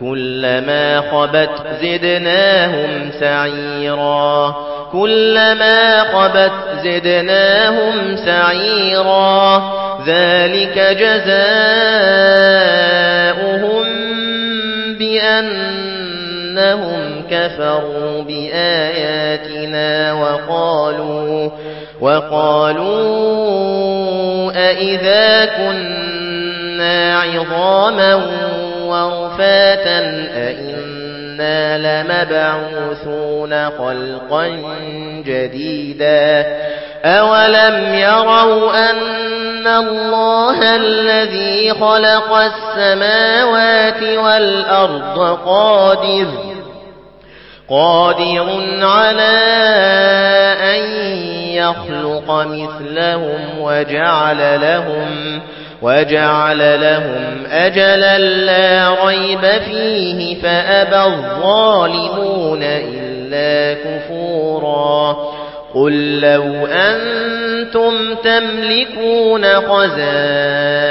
كلما خبت زدناهم سعيرا. كلما خبت زدناهم سعيرا. ذلك جزاؤهم بأنهم كفروا بآياتنا وقالوا وقالوا أئذا كنا عظاما ورفاتا أئنا لمبعوثون خلقا جديدا أولم يروا أن الله الذي خلق السماوات والأرض قادر قادر على أن يخلق مثلهم وجعل لهم وجعل لهم أجلا لا ريب فيه فأبى الظالمون إلا كفورا قل لو أنتم تملكون خزائن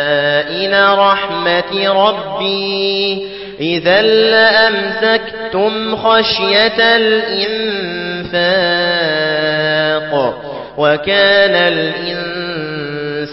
رحمة ربي إذا لأمسكتم خشية الإنفاق وكان الإنسان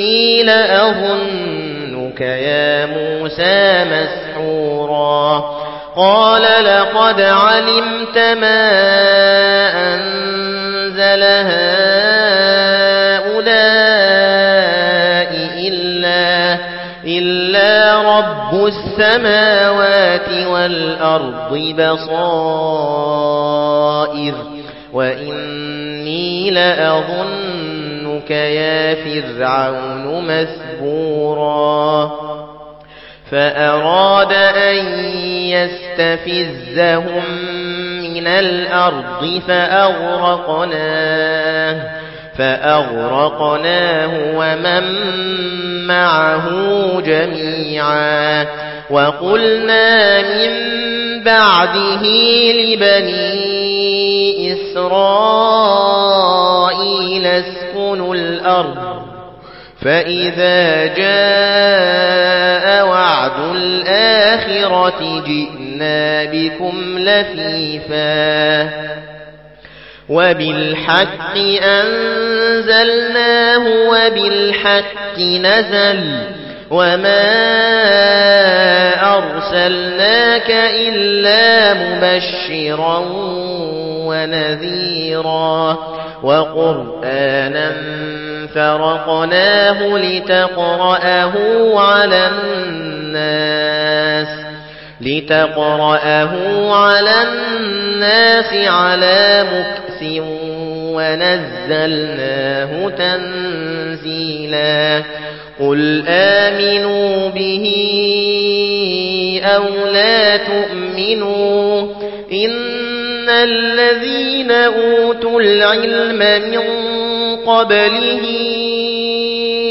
إني لأظنك يا موسى مسحورا. قال لقد علمت ما أنزل هؤلاء إلا إلا رب السماوات والأرض بصائر وإني لأظنك يا فرعون مسبورا فأراد أن يستفزهم من الأرض فأغرقناه فأغرقناه ومن معه جميعا وقلنا من بعده لبني إسرائيل اسكنوا الأرض فإذا جاء وعد الآخرة جئنا بكم لفيفا. وبالحق أنزلناه وبالحق نزل وما أرسلناك إلا مبشرا ونذيرا. وقرآنا فرقناه لتقرأه على الناس لتقرأه على الناس على مكس ونزلناه تنزيلا قل آمنوا به أو لا تؤمنوا إن الذين أوتوا العلم من قبله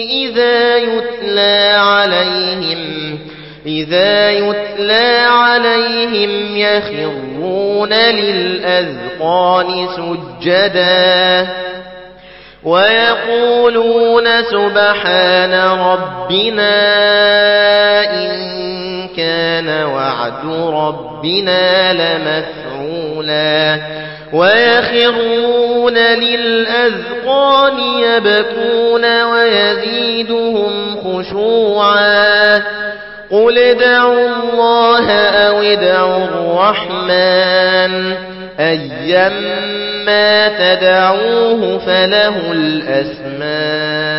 إذا يتلى عليهم إذا يتلى عليهم يخرون للأذقان سجدا ويقولون سبحان ربنا إن كان وعد ربنا لمفعولا. ويخرون للأذقان يبكون ويزيدهم خشوعا. قل ادعوا الله أو ادعوا الرحمن. أيما تدعوه فله الأسماء.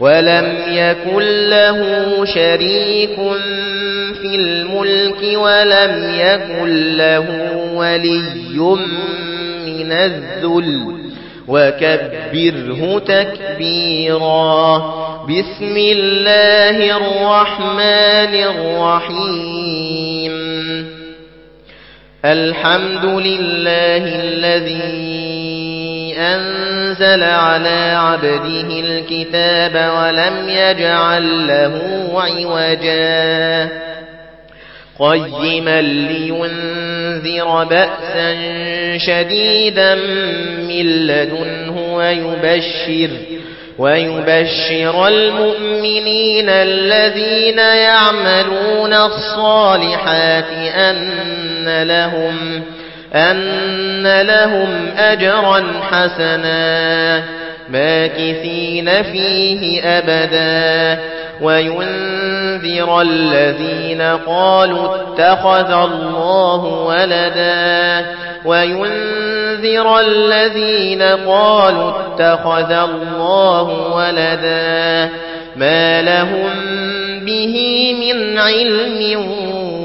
ولم يكن له شريك في الملك ولم يكن له ولي من الذل. وكبره تكبيرا. بسم الله الرحمن الرحيم. الحمد لله الذي أنزل على عبده الكتاب ولم يجعل له عوجا. قيما لينذر بأسا شديدا من لدنه ويبشر ويبشر المؤمنين الذين يعملون الصالحات أن لهم أن لهم أجرا حسنا ماكثين فيه أبدا. وينذر الذين قالوا اتخذ الله ولدا. وينذر الذين قالوا اتخذ الله ولدا. ما لهم به من علم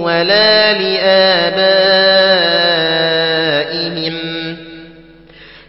ولا لآبائهم.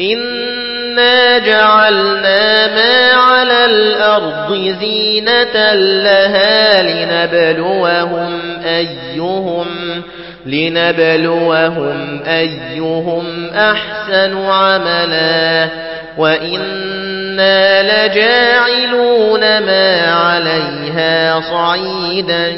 إنا جعلنا ما على الأرض زينة لها لنبلوهم أيهم لنبلوهم أيهم أحسن عملا وإنا لجاعلون ما عليها صعيدا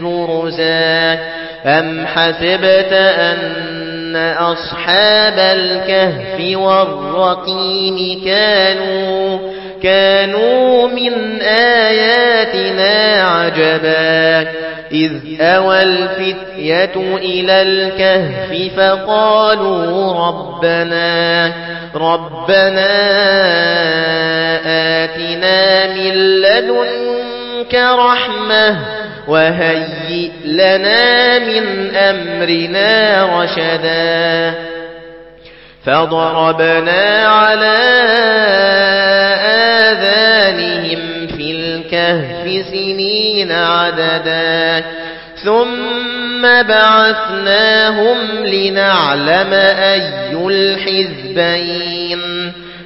جرزا أم حسبت أن أصحاب الكهف والرقيم كانوا كانوا من آياتنا عجبا. إذ أوى الفتية إلى الكهف فقالوا ربنا ربنا آتنا من لدنك رحمة. وهيئ لنا من أمرنا رشدا. فضربنا على آذانهم في الكهف سنين عددا. ثم بعثناهم لنعلم أي الحزبين.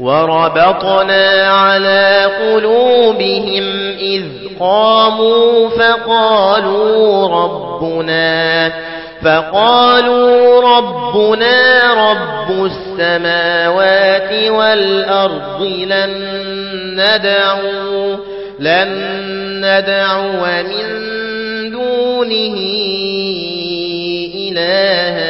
وربطنا على قلوبهم إذ قاموا فقالوا ربنا فقالوا ربنا رب السماوات والأرض لن ندعو لن ندعو من دونه إلها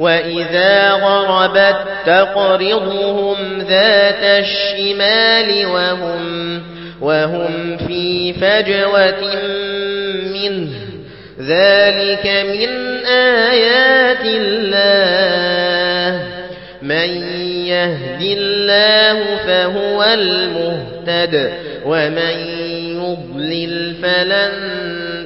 وإذا غربت تقرضهم ذات الشمال وهم, وهم في فجوة منه ذلك من آيات الله من يهد الله فهو المهتد ومن يضلل فلن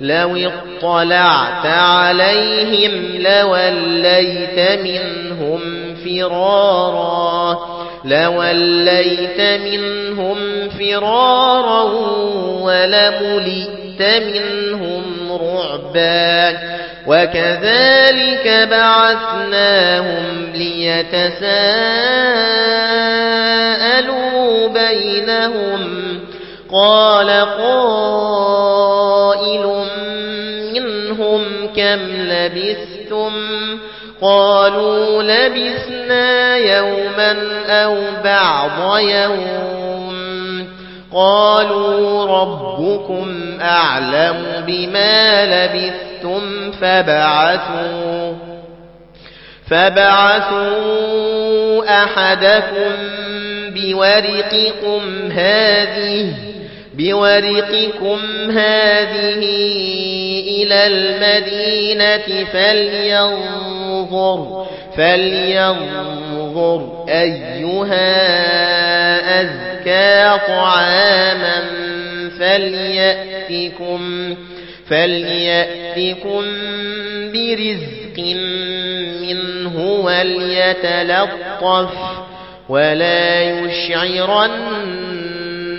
لو اطلعت عليهم لوليت منهم فرارا لوليت منهم فرارا ولملئت منهم رعبا. وكذلك بعثناهم ليتساءلوا بينهم قال قائل منهم كم لبثتم قالوا لبثنا يوما أو بعض يوم قالوا ربكم أعلم بما لبثتم فبعثوا فبعثوا أحدكم بورقكم هذه بورقكم هذه إلى المدينة فلينظر فلينظر أيها أزكى طعاما فليأتكم فليأتكم برزق منه وليتلطف ولا يشعرن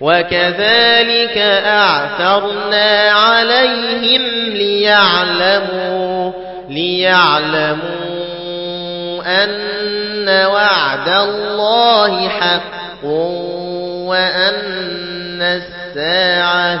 وكذلك أعثرنا عليهم ليعلموا ليعلموا أن وعد الله حق وأن الساعة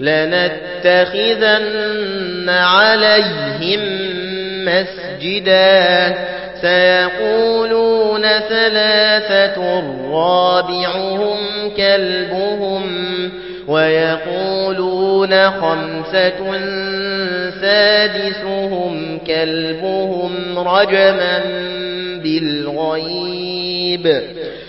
لنتخذن عليهم مسجدا. سيقولون ثلاثة رابعهم كلبهم ويقولون خمسة سادسهم كلبهم رجما بالغيب.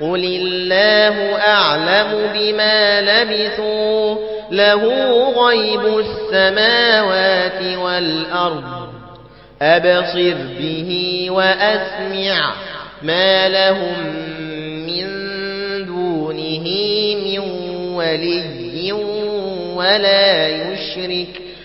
قل الله أعلم بما لبثوا له غيب السماوات والأرض أبصر به وأسمع ما لهم من دونه من ولي ولا يشرك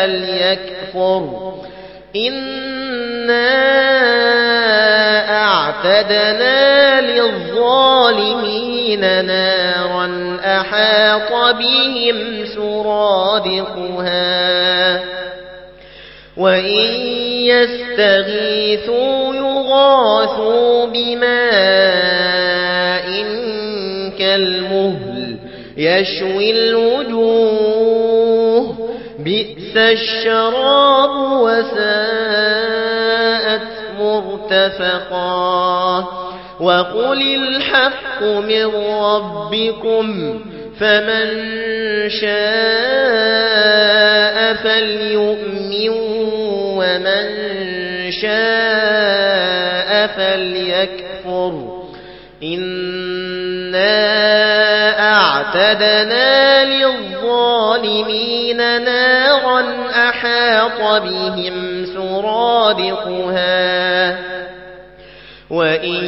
فليكفر. إنا أعتدنا للظالمين نارا أحاط بهم سرادقها. وإن يستغيثوا يغاثوا بماء كالمهل يشوي الوجوه بئس الشراب وساءت مرتفقا. وقل الحق من ربكم فمن شاء فليؤمن ومن شاء فليكفر. إنا أعتدنا للظالمين نارا أحاط بهم سرادقها. وإن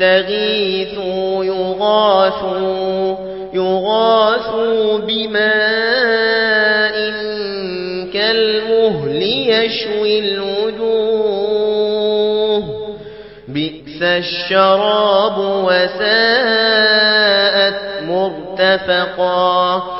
يستغيثوا يغاثوا يغاثوا بماء كالمهل يشوي الوجوه. بئس الشراب وساءت مرتفقا.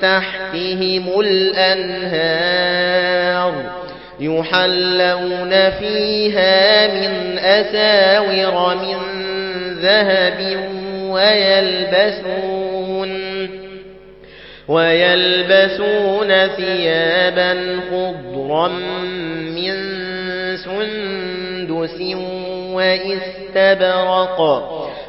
تحتهم الأنهار يحلون فيها من أساور من ذهب ويلبسون ويلبسون ثيابا خضرا من سندس وإستبرق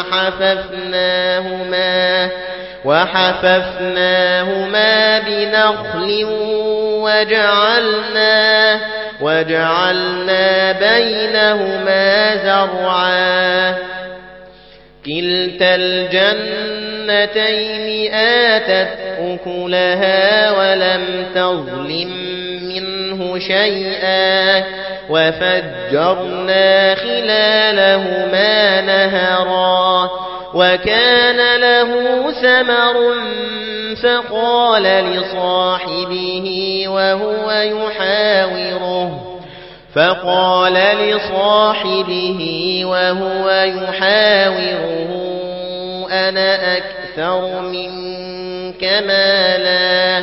وحففناهما وحففناهما بنخل وجعلنا وجعلنا بينهما زرعا. كلتا الجنتين آتت أكلها ولم تظلم شيئا وفجرنا خلالهما نهرا وكان له ثمر فقال لصاحبه وهو يحاوره فقال لصاحبه وهو يحاوره أنا أكثر منك مالا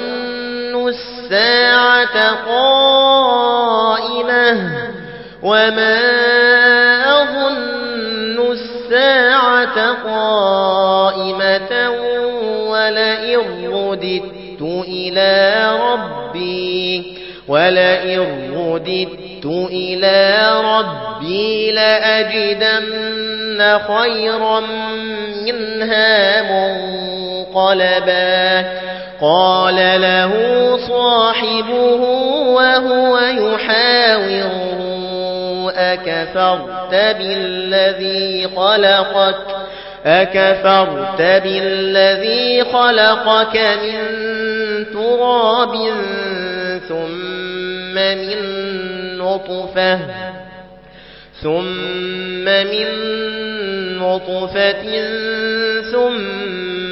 الساعة قائمة وما أظن الساعة قائمة ولئن رددت إلى ربي ولئن رددت إلى ربي لأجدن خيرا منها منقلبا قال له صاحبه وهو يحاوره أكفرت بالذي خلقك؟ أكفرت بالذي خلقك من تراب ثم من نطفة؟ ثم من نطفة ثم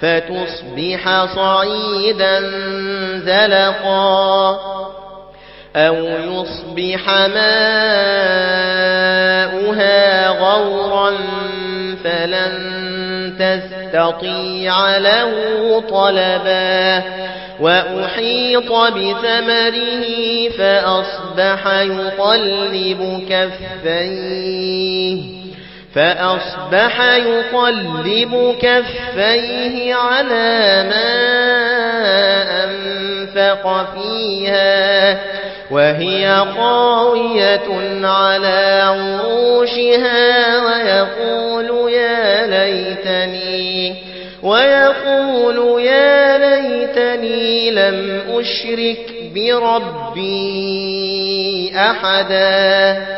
فتصبح صعيدا زلقا أو يصبح ماؤها غورا فلن تستطيع له طلبا وأحيط بثمره فأصبح يقلب كفيه فأصبح يقلب كفيه على ما أنفق فيها وهي قاوية على عروشها ويقول يا ليتني ويقول يا ليتني لم أشرك بربي أحدا.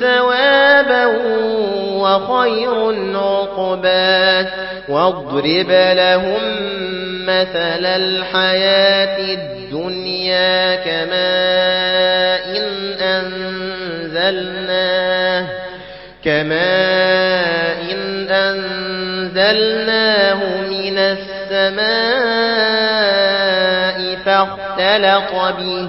ثوابا وخير عقبا واضرب لهم مثل الحياة الدنيا كماء إن أنزلناه كماء إن أنزلناه من السماء فاختلط به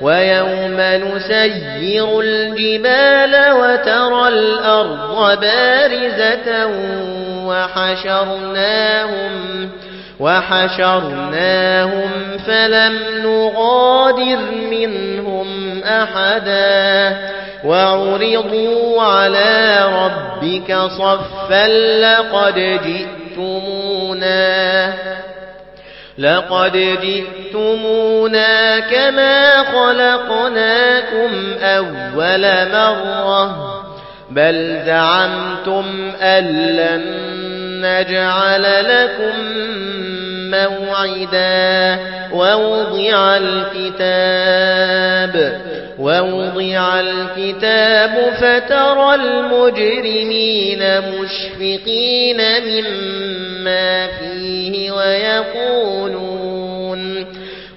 ويوم نسير الجبال وترى الأرض بارزة وحشرناهم وحشرناهم فلم نغادر منهم أحدا وعرضوا على ربك صفا لقد جئتمونا لقد جئتمونا كما خلقناكم أول مرة. بل زعمتم أن لن نجعل لكم موعدا. ووضع الكتاب ووضع الكتاب فترى المجرمين مشفقين مما فيه ويقولون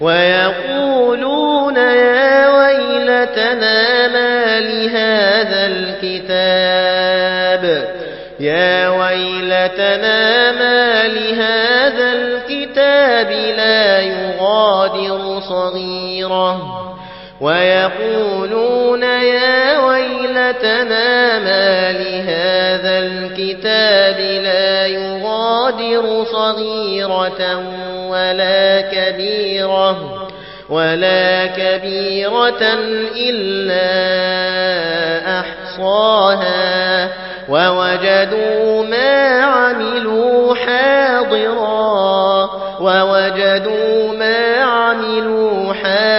ويقولون يا ويلتنا ما لهذا الكتاب يا ويلتنا ما لهذا الكتاب لا يغادر صغيرة ويقولون يا ويلتنا ما لهذا الكتاب لا يغادر صغيرة ولا كبيرة ولا كبيرة إلا أحصاها ووجدوا ما عملوا حاضرا ووجدوا ما عملوا حاضرا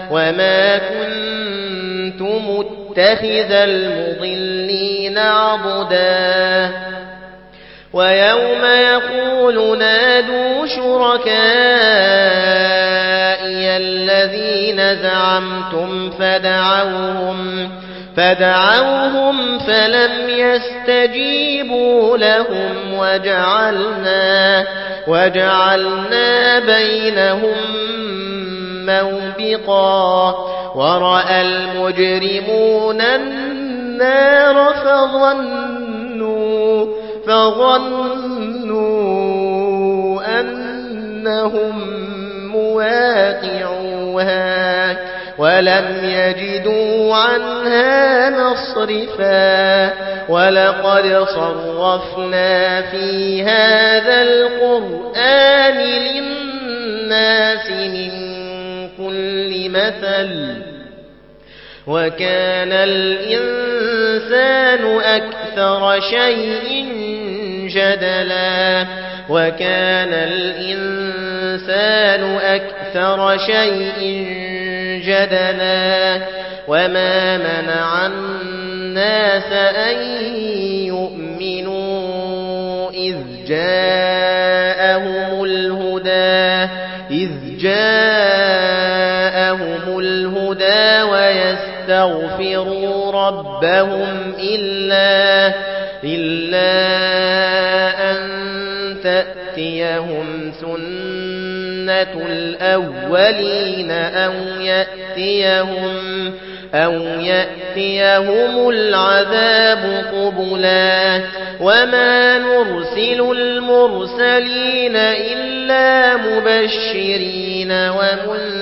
وما كنت متخذ المضلين عضدا ويوم يقول نادوا شركائي الذين زعمتم فدعوهم فدعوهم فلم يستجيبوا لهم وجعلنا وجعلنا بينهم موبقا ورأى المجرمون النار فظنوا فظنوا أنهم مواقعوها ولم يجدوا عنها مصرفا ولقد صرفنا في هذا القرآن للناس من كل مثل وكان الإنسان أكثر شيء جدلا وكان الإنسان أكثر شيء جدلا وما منع الناس أن يؤمنوا إذ جاءهم الهدى إذ جاءهم ويستغفروا ربهم إلا إلا أن تأتيهم سنة الأولين أو يأتيهم أو يأتيهم العذاب قبلا. وما نرسل المرسلين إلا مبشرين ومنذرين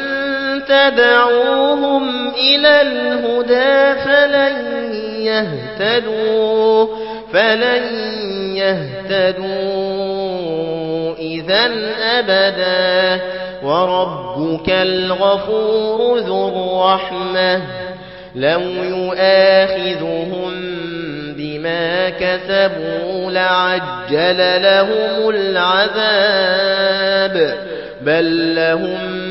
تدعوهم إلى الهدى فلن يهتدوا فلن يهتدوا إذا أبدا. وربك الغفور ذو الرحمة لو يؤاخذهم بما كسبوا لعجل لهم العذاب بل لهم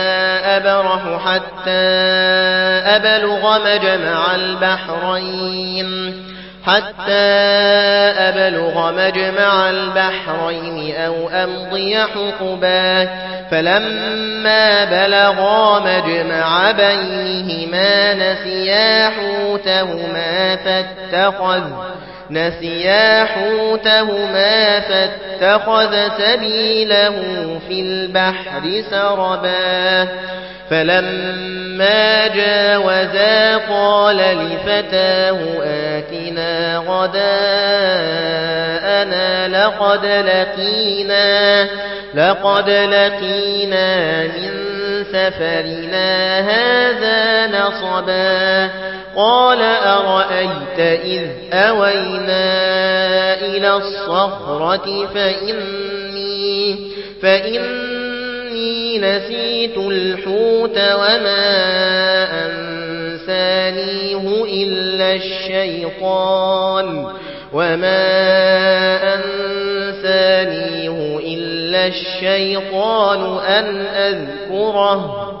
أبرح حتى أبلغ مجمع البحرين. حتى أبلغ مجمع البحرين أو أمضي حقبا. فلما بلغا مجمع بينهما نسيا حوتهما فاتخذ نسيا حوتهما فاتخذ سبيله في البحر سربا. فلما جاوزا قال لفتاه آتنا غداءنا لقد لقينا لقد لقينا من سفرنا هذا نصبا. قال أرأيت إذ أوينا إلى الصخرة فإني فإني نسيت الحوت وما أنسانيه إلا الشيطان وما أنسانيه إلا الشيطان أن أذكره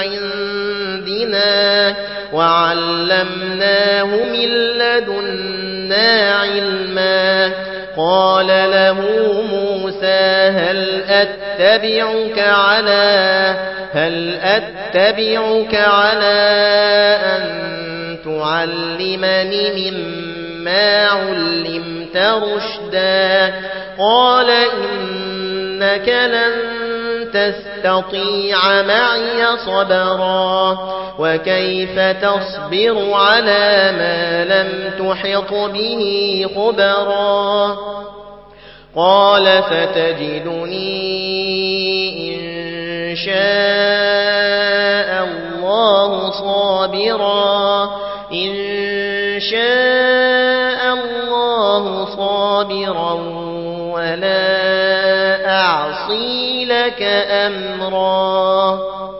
عندنا وعلمناه من لدنا علما. قال له موسى هل أتبعك على هل أتبعك على أن تعلمني مما علمت رشدا؟ قال إنك لن تستطيع معي صبرا وكيف تصبر على ما لم تحط به خبرا قال فتجدني إن شاء الله صابرا إن شاء الله صابرا ولا أعصي لك أمرا.